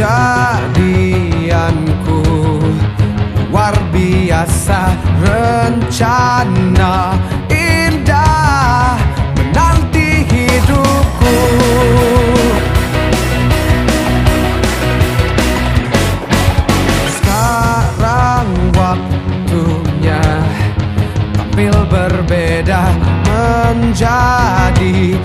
kejadianku. Luar biasa rencana indah Menanti hidupku. Sekarang waktunya Tampil berbeda menjadi